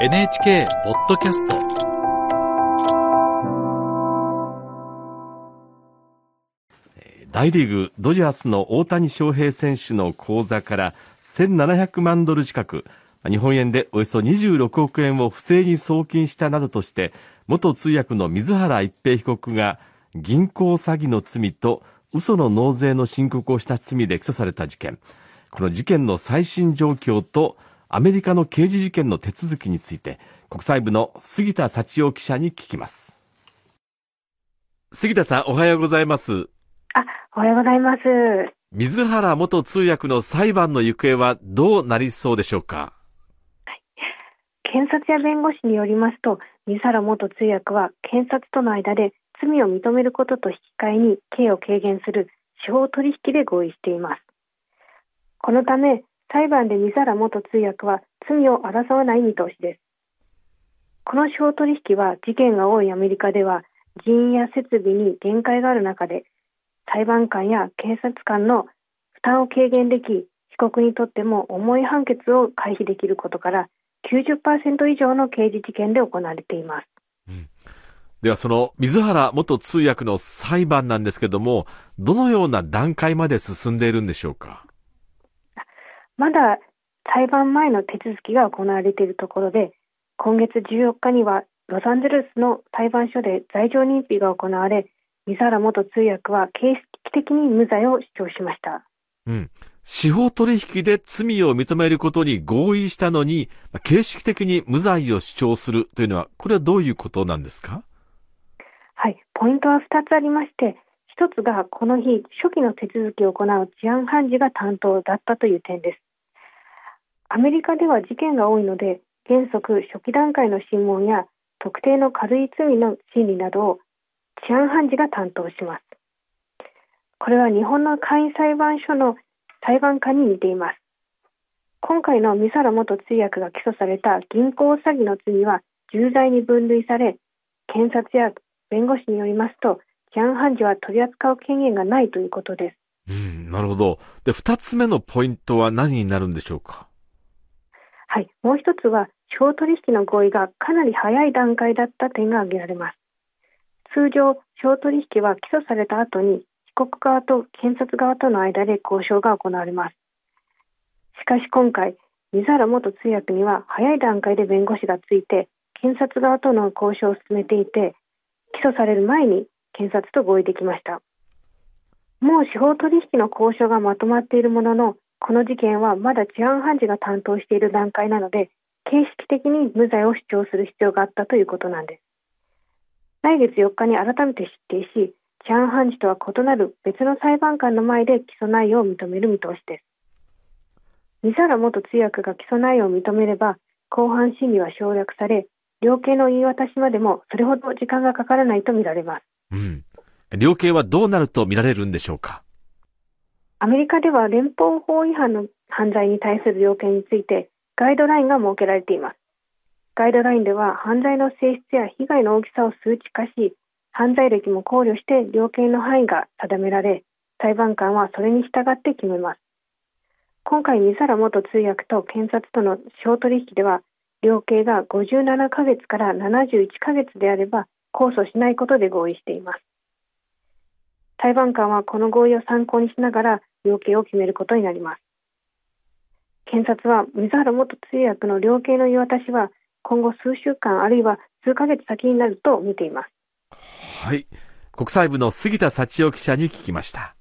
NHK ポッドキャスト。大リーグドジャースの大谷翔平選手の口座から1700万ドル近く日本円でおよそ26億円を不正に送金したなどとして元通訳の水原一平被告が銀行詐欺の罪と嘘の納税の申告をした罪で起訴された事件。この事件の最新状況とアメリカの刑事事件の手続きについて国際部の杉田幸男記者に聞きます杉田さんおはようございますあ、おはようございます。水原元通訳の裁判の行方はどうなりそうでしょうか？検察や弁護士によりますと、水原元通訳は検察との間で罪を認めることと引き換えに刑を軽減する司法取引で合意しています。このため、裁判で水原元通訳は罪を争わない見通しです。この司法取引は事件が多いアメリカでは人員や設備に限界がある中で裁判官や警察官の負担を軽減でき被告にとっても重い判決を回避できることから90%以上の刑事事件で行われています、うん、ではその水原元通訳の裁判なんですけどもどのような段階まで進んでいるんでしょうか？まだ裁判前の手続きが行われているところで、今月14日にはロサンゼルスの裁判所で罪状認否が行われ、水原元通訳は形式的に無罪を主張しました。うん。司法取引で罪を認めることに合意したのに、形式的に無罪を主張するというのは、これはどういうことなんですか？はい。ポイントは2つありまして、1つがこの日、初期の手続きを行う治安判事が担当だったという点です。アメリカでは事件が多いので原則初期段階の審問や特定の軽い罪の審理などを治安判事が担当します。これは日本の簡易裁判所の裁判官に似ています。今回の三原元通訳が起訴された銀行詐欺の罪は重罪に分類され検察や弁護士によりますと治安判事は取り扱う権限がないということです。うん、なるほど。で、二つ目のポイントは何になるんでしょうか？はい、もう一つは小取引の合意がかなり早い段階だった点が挙げられます。通常、小取引は起訴された後に被告側と検察側との間で交渉が行われます。しかし今回、水原元通訳には早い段階で弁護士がついて、検察側との交渉を進めていて、起訴される前に検察と合意できました。もう司法取引の交渉がまとまっているものの、この事件はまだ治安判事が担当している段階なので、形式的に無罪を主張する必要があったということなんです。来月4日に改めて出廷し、治安判事とは異なる別の裁判官の前で起訴内容を認める見通しです。水原元通訳が起訴内容を認めれば、公判審理は省略され、量刑の言い渡しまでもそれほど時間がかからないとみられます。うん。量刑はどうなると見られるんでしょうか？アメリカでは連邦法違反の犯罪に対する要件についてガイドラインが設けられています。ガイドラインでは犯罪の性質や被害の大きさを数値化し、犯罪歴も考慮して量刑の範囲が定められ、裁判官はそれに従って決めます。今回、水原元通訳と検察との小取引では、量刑が57ヶ月から71ヶ月であれば控訴しないことで合意しています。裁判官はこの合意を参考にしながら量刑を決めることになります。検察は水原元通訳の量刑の言い渡しは今後数週間あるいは数ヶ月先になると見ています。はい。国際部の杉田幸男記者に聞きました。